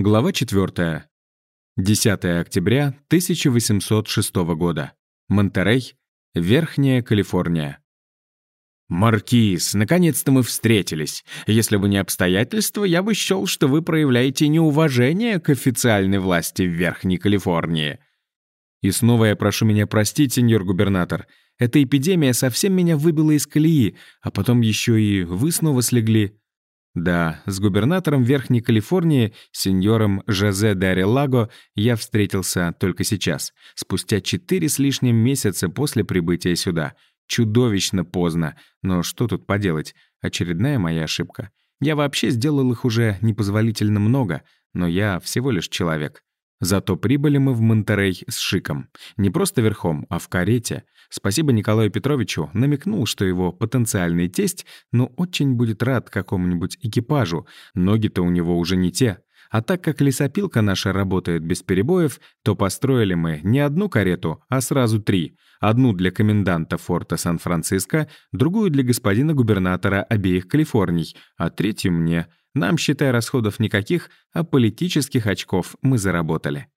Глава 4. 10 октября 1806 года. Монтерей, Верхняя Калифорния. «Маркиз, наконец-то мы встретились. Если бы не обстоятельства, я бы счел, что вы проявляете неуважение к официальной власти в Верхней Калифорнии». И снова я прошу меня простить, сеньор губернатор. Эта эпидемия совсем меня выбила из колеи, а потом еще и вы снова слегли. Да, с губернатором Верхней Калифорнии, сеньором Жозе де Арелаго, я встретился только сейчас, спустя четыре с лишним месяца после прибытия сюда. Чудовищно поздно, но что тут поделать, очередная моя ошибка. Я вообще сделал их уже непозволительно много, но я всего лишь человек. Зато прибыли мы в Монтерей с шиком. Не просто верхом, а в карете. Спасибо Николаю Петровичу, намекнул, что его потенциальный тесть, ну, очень будет рад какому-нибудь экипажу. Ноги-то у него уже не те. А так как лесопилка наша работает без перебоев, то построили мы не одну карету, а сразу три. Одну для коменданта форта Сан-Франциско, другую для господина губернатора обеих Калифорний, а третью мне — нам, считай, расходов никаких, а политических очков мы заработали.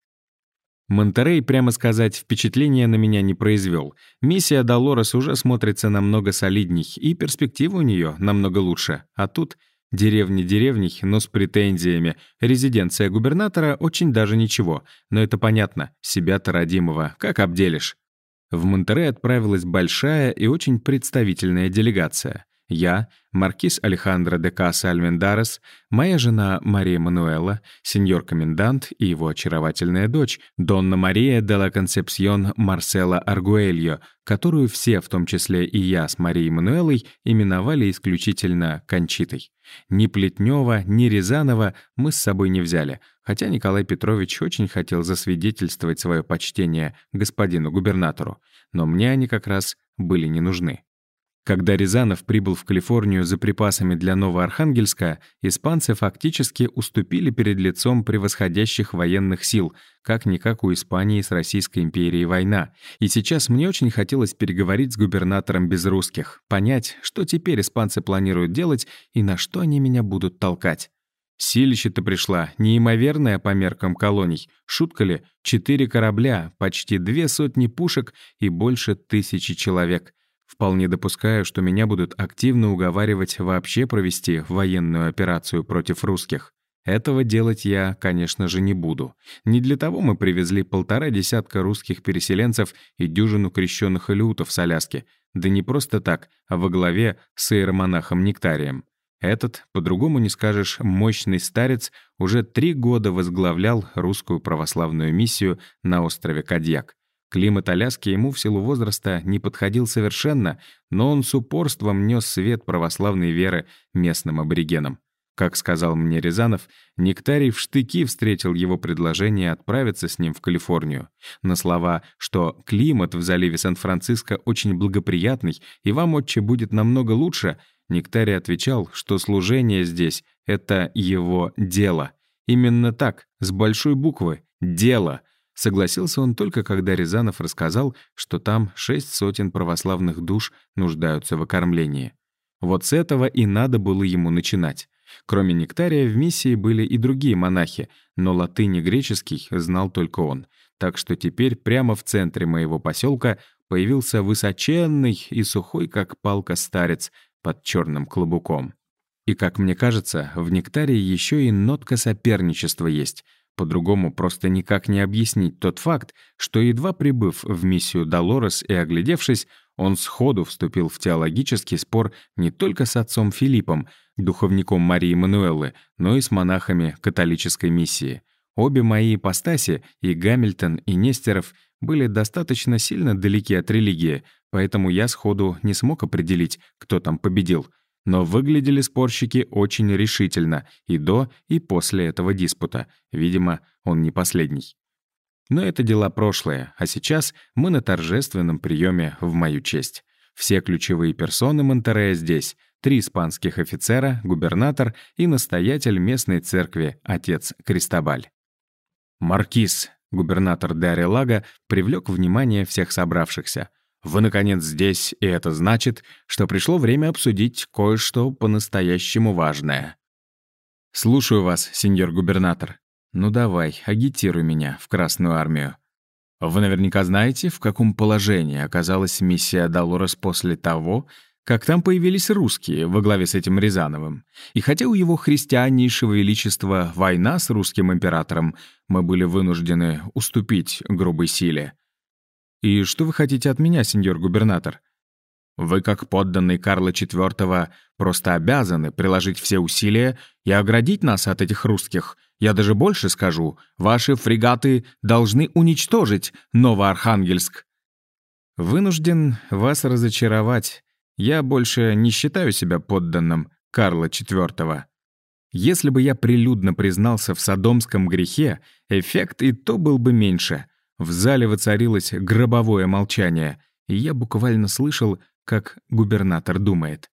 Монтерей, прямо сказать, впечатления на меня не произвел. Миссия Долорес уже смотрится намного солидней, и перспективы у нее намного лучше. А тут деревни деревней, но с претензиями. Резиденция губернатора очень даже ничего. Но это понятно, себя-то родимого, как обделишь. В Монтерей отправилась большая и очень представительная делегация. Я, маркиз Алехандро де Каса Альмендарес, моя жена Мария Мануэла, сеньор-комендант и его очаровательная дочь, Донна Мария де ла Концепсьон Марсела Аргуэльо, которую все, в том числе и я с Марией Мануэлой, именовали исключительно Кончитой. Ни Плетнева, ни Рязанова мы с собой не взяли, хотя Николай Петрович очень хотел засвидетельствовать свое почтение господину губернатору, но мне они как раз были не нужны. Когда Рязанов прибыл в Калифорнию за припасами для Новоархангельска, испанцы фактически уступили перед лицом превосходящих военных сил, как-никак у Испании с Российской империей война. И сейчас мне очень хотелось переговорить с губернатором без русских, понять, что теперь испанцы планируют делать и на что они меня будут толкать. Силище-то пришла, неимоверная по меркам колоний. Шутка ли? Четыре корабля, почти две сотни пушек и больше тысячи человек. Вполне допускаю, что меня будут активно уговаривать вообще провести военную операцию против русских. Этого делать я, конечно же, не буду. Не для того мы привезли полтора десятка русских переселенцев и дюжину крещенных илютов с Аляски. Да не просто так, а во главе с иеромонахом Нектарием. Этот, по-другому не скажешь, мощный старец уже три года возглавлял русскую православную миссию на острове Кадьяк. Климат Аляски ему в силу возраста не подходил совершенно, но он с упорством нес свет православной веры местным аборигенам. Как сказал мне Рязанов, Нектарий в штыки встретил его предложение отправиться с ним в Калифорнию. На слова, что климат в заливе Сан-Франциско очень благоприятный и вам, отче, будет намного лучше, Нектарий отвечал, что служение здесь — это его дело. Именно так, с большой буквы «дело», Согласился он только, когда Рязанов рассказал, что там шесть сотен православных душ нуждаются в окормлении. Вот с этого и надо было ему начинать. Кроме Нектария, в миссии были и другие монахи, но латынь и греческий знал только он. Так что теперь прямо в центре моего поселка появился высоченный и сухой, как палка, старец под черным клобуком. И, как мне кажется, в Нектарии еще и нотка соперничества есть — по-другому просто никак не объяснить тот факт, что, едва прибыв в миссию Долорес и оглядевшись, он сходу вступил в теологический спор не только с отцом Филиппом, духовником Марии Мануэллы, но и с монахами католической миссии. Обе мои ипостаси, и Гамильтон, и Нестеров, были достаточно сильно далеки от религии, поэтому я сходу не смог определить, кто там победил — но выглядели спорщики очень решительно и до, и после этого диспута. Видимо, он не последний. Но это дела прошлые, а сейчас мы на торжественном приеме в мою честь. Все ключевые персоны Монтерея здесь. Три испанских офицера, губернатор и настоятель местной церкви, отец Кристобаль. «Маркиз», губернатор Дарья Лага, привлек внимание всех собравшихся — вы, наконец, здесь, и это значит, что пришло время обсудить кое-что по-настоящему важное. Слушаю вас, сеньор губернатор. Ну давай, агитируй меня в Красную Армию. Вы наверняка знаете, в каком положении оказалась миссия Долорес после того, как там появились русские во главе с этим Рязановым. И хотя у его христианнейшего величества война с русским императором, мы были вынуждены уступить грубой силе. И что вы хотите от меня, сеньор губернатор? Вы, как подданный Карла IV, просто обязаны приложить все усилия и оградить нас от этих русских. Я даже больше скажу, ваши фрегаты должны уничтожить Новоархангельск. Вынужден вас разочаровать. Я больше не считаю себя подданным Карла IV. Если бы я прилюдно признался в садомском грехе, эффект и то был бы меньше. В зале воцарилось гробовое молчание, и я буквально слышал, как губернатор думает.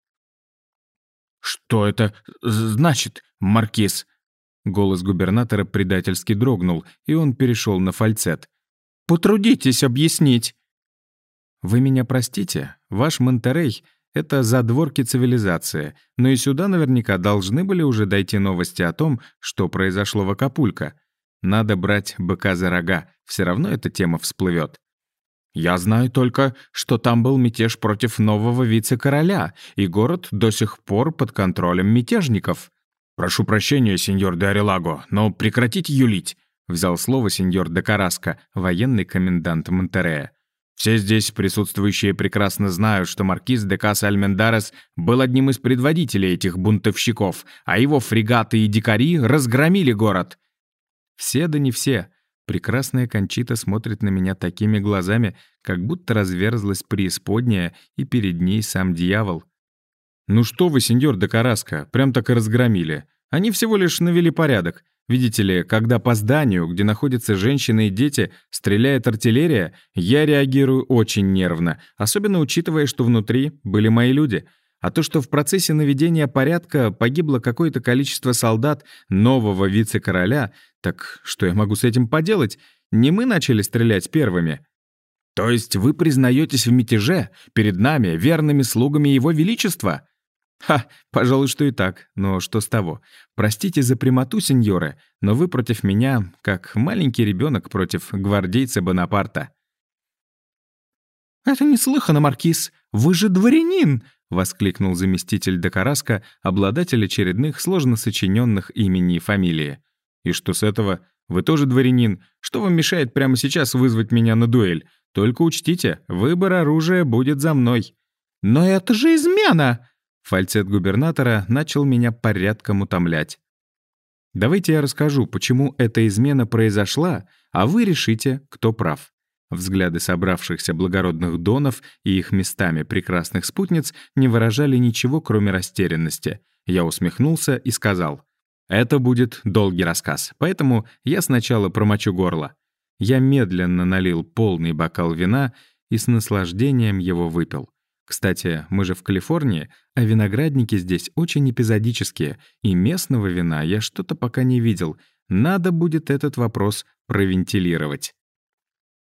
«Что это значит, маркиз?» Голос губернатора предательски дрогнул, и он перешел на фальцет. «Потрудитесь объяснить!» «Вы меня простите, ваш Монтерей — это задворки цивилизации, но и сюда наверняка должны были уже дойти новости о том, что произошло в Акапулько. Надо брать быка за рога, все равно эта тема всплывет. Я знаю только, что там был мятеж против нового вице-короля, и город до сих пор под контролем мятежников. «Прошу прощения, сеньор де Арелаго, но прекратите юлить», — взял слово сеньор де Караско, военный комендант Монтерея. «Все здесь присутствующие прекрасно знают, что маркиз де Каса Альмендарес был одним из предводителей этих бунтовщиков, а его фрегаты и дикари разгромили город». «Все да не все», Прекрасная Кончита смотрит на меня такими глазами, как будто разверзлась преисподняя, и перед ней сам дьявол. «Ну что вы, сеньор де прям так и разгромили. Они всего лишь навели порядок. Видите ли, когда по зданию, где находятся женщины и дети, стреляет артиллерия, я реагирую очень нервно, особенно учитывая, что внутри были мои люди. А то, что в процессе наведения порядка погибло какое-то количество солдат нового вице-короля, так что я могу с этим поделать? Не мы начали стрелять первыми. То есть вы признаетесь в мятеже перед нами, верными слугами Его Величества? Ха, пожалуй, что и так, но что с того? Простите за прямоту, сеньоры, но вы против меня, как маленький ребенок против гвардейца Бонапарта. «Это неслыханно, Маркиз! Вы же дворянин!» — воскликнул заместитель Декараска, обладатель очередных сложно сочиненных имени и фамилии. «И что с этого? Вы тоже дворянин. Что вам мешает прямо сейчас вызвать меня на дуэль? Только учтите, выбор оружия будет за мной». «Но это же измена!» Фальцет губернатора начал меня порядком утомлять. Давайте я расскажу, почему эта измена произошла, а вы решите, кто прав. Взгляды собравшихся благородных донов и их местами прекрасных спутниц не выражали ничего, кроме растерянности. Я усмехнулся и сказал, это будет долгий рассказ, поэтому я сначала промочу горло. Я медленно налил полный бокал вина и с наслаждением его выпил. Кстати, мы же в Калифорнии, а виноградники здесь очень эпизодические, и местного вина я что-то пока не видел. Надо будет этот вопрос провентилировать.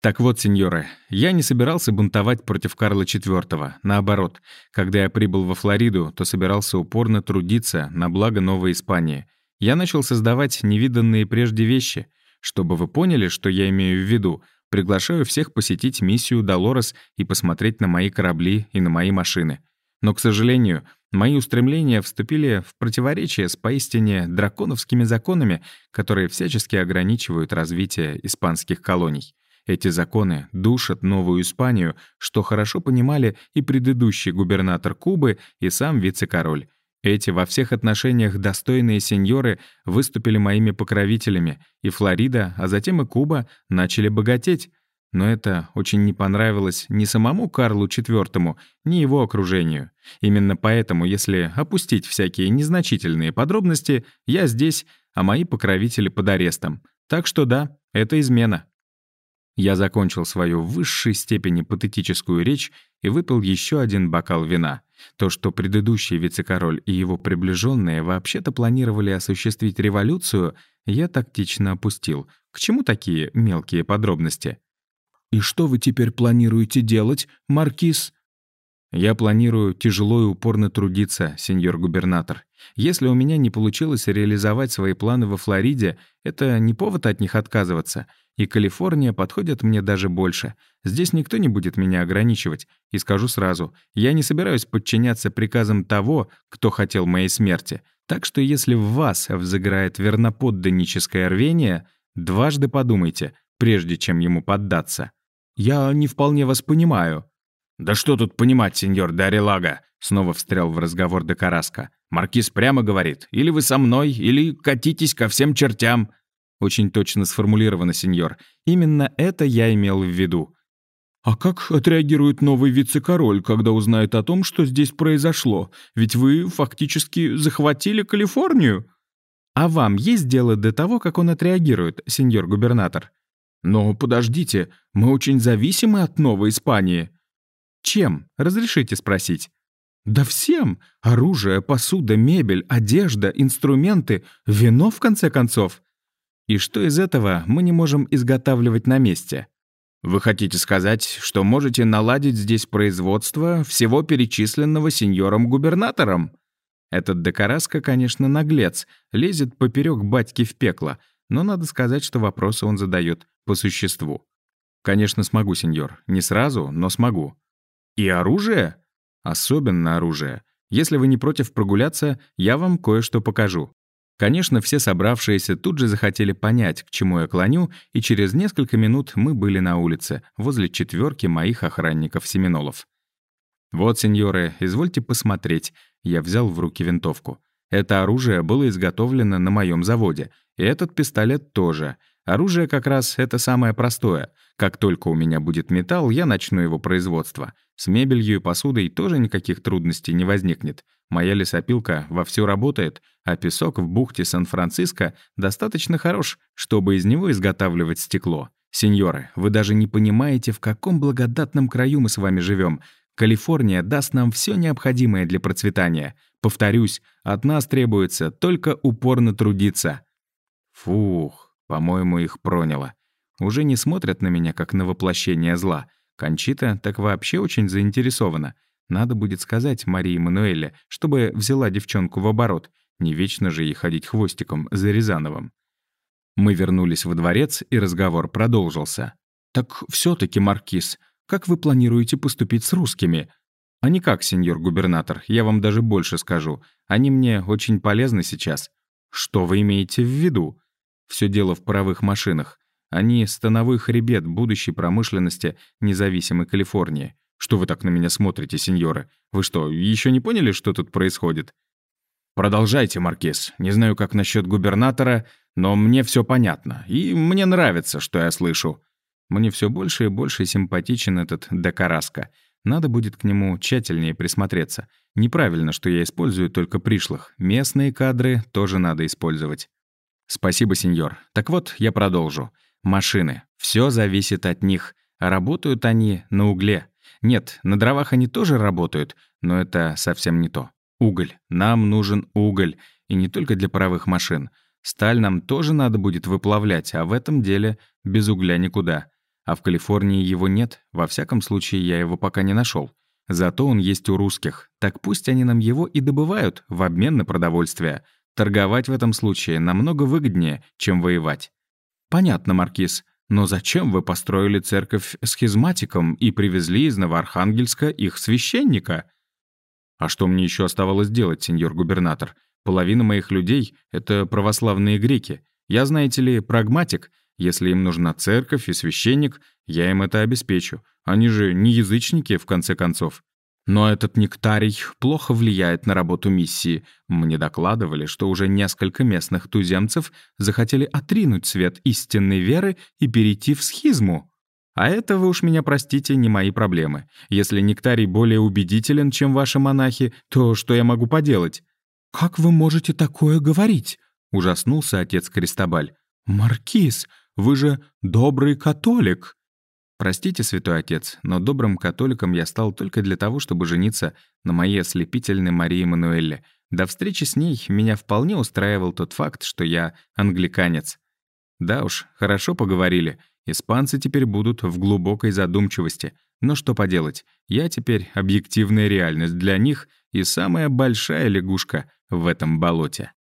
Так вот, сеньоры, я не собирался бунтовать против Карла IV. Наоборот, когда я прибыл во Флориду, то собирался упорно трудиться на благо Новой Испании — я начал создавать невиданные прежде вещи. Чтобы вы поняли, что я имею в виду, приглашаю всех посетить миссию Долорес и посмотреть на мои корабли и на мои машины. Но, к сожалению, мои устремления вступили в противоречие с поистине драконовскими законами, которые всячески ограничивают развитие испанских колоний. Эти законы душат Новую Испанию, что хорошо понимали и предыдущий губернатор Кубы, и сам вице-король. Эти во всех отношениях достойные сеньоры выступили моими покровителями, и Флорида, а затем и Куба начали богатеть. Но это очень не понравилось ни самому Карлу IV, ни его окружению. Именно поэтому, если опустить всякие незначительные подробности, я здесь, а мои покровители под арестом. Так что да, это измена. Я закончил свою в высшей степени патетическую речь и выпил еще один бокал вина. То, что предыдущий вице-король и его приближенные вообще-то планировали осуществить революцию, я тактично опустил. К чему такие мелкие подробности? «И что вы теперь планируете делать, Маркиз?» Я планирую тяжело и упорно трудиться, сеньор губернатор. Если у меня не получилось реализовать свои планы во Флориде, это не повод от них отказываться. И Калифорния подходит мне даже больше. Здесь никто не будет меня ограничивать. И скажу сразу, я не собираюсь подчиняться приказам того, кто хотел моей смерти. Так что если в вас взыграет верноподданническое рвение, дважды подумайте, прежде чем ему поддаться. Я не вполне вас понимаю. «Да что тут понимать, сеньор Дарилага?» Снова встрял в разговор Декараска. «Маркиз прямо говорит, или вы со мной, или катитесь ко всем чертям». Очень точно сформулировано, сеньор. Именно это я имел в виду. «А как отреагирует новый вице-король, когда узнает о том, что здесь произошло? Ведь вы фактически захватили Калифорнию?» «А вам есть дело до того, как он отреагирует, сеньор губернатор?» «Но подождите, мы очень зависимы от Новой Испании». Чем? Разрешите спросить. Да всем. Оружие, посуда, мебель, одежда, инструменты, вино, в конце концов. И что из этого мы не можем изготавливать на месте? Вы хотите сказать, что можете наладить здесь производство всего перечисленного сеньором-губернатором? Этот Декараска, конечно, наглец, лезет поперек батьки в пекло, но надо сказать, что вопросы он задает по существу. Конечно, смогу, сеньор. Не сразу, но смогу. И оружие? Особенно оружие. Если вы не против прогуляться, я вам кое-что покажу. Конечно, все собравшиеся тут же захотели понять, к чему я клоню, и через несколько минут мы были на улице, возле четверки моих охранников-семинолов. «Вот, сеньоры, извольте посмотреть». Я взял в руки винтовку. Это оружие было изготовлено на моем заводе, и этот пистолет тоже — Оружие как раз это самое простое. Как только у меня будет металл, я начну его производство. С мебелью и посудой тоже никаких трудностей не возникнет. Моя лесопилка вовсю работает, а песок в бухте Сан-Франциско достаточно хорош, чтобы из него изготавливать стекло. Сеньоры, вы даже не понимаете, в каком благодатном краю мы с вами живем. Калифорния даст нам все необходимое для процветания. Повторюсь, от нас требуется только упорно трудиться. Фух, по-моему, их проняло. Уже не смотрят на меня, как на воплощение зла. Кончита так вообще очень заинтересована. Надо будет сказать Марии Мануэле, чтобы взяла девчонку в оборот. Не вечно же ей ходить хвостиком за Рязановым. Мы вернулись во дворец, и разговор продолжился. «Так все таки Маркиз, как вы планируете поступить с русскими?» «А никак, сеньор губернатор, я вам даже больше скажу. Они мне очень полезны сейчас». «Что вы имеете в виду?» Все дело в паровых машинах. Они — становой хребет будущей промышленности независимой Калифорнии. Что вы так на меня смотрите, сеньоры? Вы что, еще не поняли, что тут происходит? Продолжайте, Маркиз. Не знаю, как насчет губернатора, но мне все понятно. И мне нравится, что я слышу. Мне все больше и больше симпатичен этот Декараска. Надо будет к нему тщательнее присмотреться. Неправильно, что я использую только пришлых. Местные кадры тоже надо использовать. «Спасибо, сеньор. Так вот, я продолжу. Машины. Все зависит от них. Работают они на угле. Нет, на дровах они тоже работают, но это совсем не то. Уголь. Нам нужен уголь. И не только для паровых машин. Сталь нам тоже надо будет выплавлять, а в этом деле без угля никуда. А в Калифорнии его нет, во всяком случае я его пока не нашел. Зато он есть у русских. Так пусть они нам его и добывают в обмен на продовольствие. Торговать в этом случае намного выгоднее, чем воевать. Понятно, Маркиз, но зачем вы построили церковь схизматиком и привезли из Новоархангельска их священника? А что мне еще оставалось делать, сеньор губернатор? Половина моих людей — это православные греки. Я, знаете ли, прагматик. Если им нужна церковь и священник, я им это обеспечу. Они же не язычники, в конце концов. Но этот нектарий плохо влияет на работу миссии. Мне докладывали, что уже несколько местных туземцев захотели отринуть свет истинной веры и перейти в схизму. А это, вы уж меня простите, не мои проблемы. Если нектарий более убедителен, чем ваши монахи, то что я могу поделать? «Как вы можете такое говорить?» — ужаснулся отец Кристобаль. «Маркиз, вы же добрый католик!» Простите, святой отец, но добрым католиком я стал только для того, чтобы жениться на моей ослепительной Марии Мануэле. До встречи с ней меня вполне устраивал тот факт, что я англиканец. Да уж, хорошо поговорили. Испанцы теперь будут в глубокой задумчивости. Но что поделать, я теперь объективная реальность для них и самая большая лягушка в этом болоте.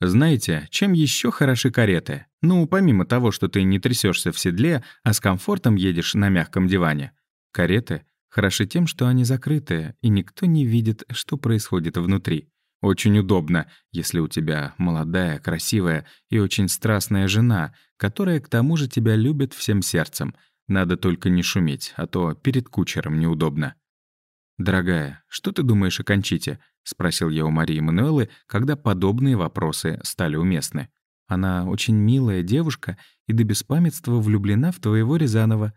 Знаете, чем еще хороши кареты? Ну, помимо того, что ты не трясешься в седле, а с комфортом едешь на мягком диване. Кареты хороши тем, что они закрытые, и никто не видит, что происходит внутри. Очень удобно, если у тебя молодая, красивая и очень страстная жена, которая к тому же тебя любит всем сердцем. Надо только не шуметь, а то перед кучером неудобно. «Дорогая, что ты думаешь о Кончите?» — спросил я у Марии Мануэлы, когда подобные вопросы стали уместны. «Она очень милая девушка и до беспамятства влюблена в твоего Рязанова».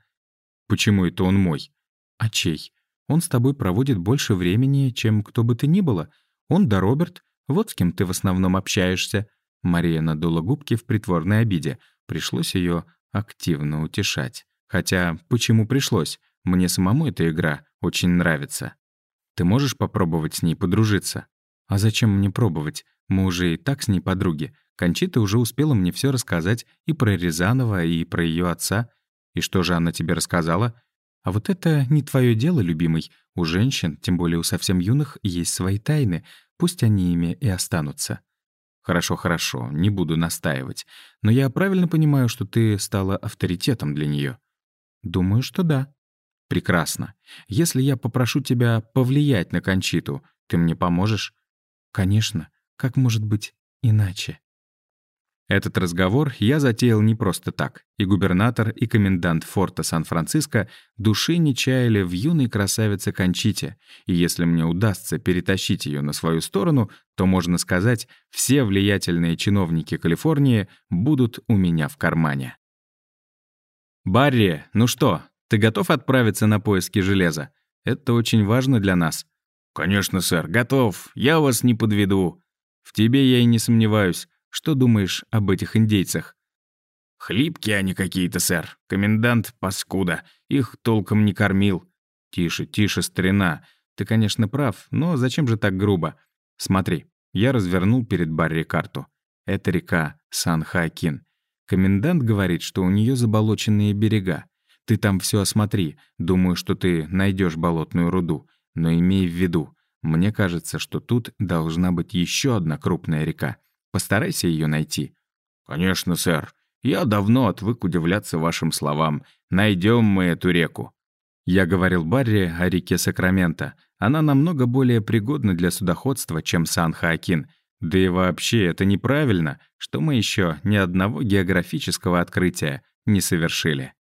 «Почему это он мой?» «А чей? Он с тобой проводит больше времени, чем кто бы ты ни было. Он да Роберт, вот с кем ты в основном общаешься». Мария надула губки в притворной обиде. Пришлось ее активно утешать. Хотя, почему пришлось? Мне самому эта игра очень нравится. Ты можешь попробовать с ней подружиться? А зачем мне пробовать? Мы уже и так с ней подруги. Кончита уже успела мне все рассказать и про Рязанова, и про ее отца. И что же она тебе рассказала? А вот это не твое дело, любимый. У женщин, тем более у совсем юных, есть свои тайны. Пусть они ими и останутся. Хорошо, хорошо, не буду настаивать. Но я правильно понимаю, что ты стала авторитетом для нее. Думаю, что да. Прекрасно. Если я попрошу тебя повлиять на Кончиту, ты мне поможешь? Конечно. Как может быть иначе? Этот разговор я затеял не просто так, и губернатор, и комендант форта Сан-Франциско души не чаяли в юной красавице Кончите, и если мне удастся перетащить ее на свою сторону, то, можно сказать, все влиятельные чиновники Калифорнии будут у меня в кармане. «Барри, ну что, ты готов отправиться на поиски железа? Это очень важно для нас». «Конечно, сэр, готов. Я вас не подведу». «В тебе я и не сомневаюсь. Что думаешь об этих индейцах?» «Хлипкие они какие-то, сэр. Комендант — паскуда. Их толком не кормил». «Тише, тише, старина. Ты, конечно, прав, но зачем же так грубо? Смотри, я развернул перед Барри карту. Это река Сан-Хакин. Комендант говорит, что у нее заболоченные берега. Ты там все осмотри. Думаю, что ты найдешь болотную руду. Но имей в виду, мне кажется, что тут должна быть еще одна крупная река. Постарайся ее найти». «Конечно, сэр. Я давно отвык удивляться вашим словам. Найдем мы эту реку». Я говорил Барри о реке Сакраменто. Она намного более пригодна для судоходства, чем Сан-Хоакин. Да и вообще это неправильно, что мы еще ни одного географического открытия не совершили.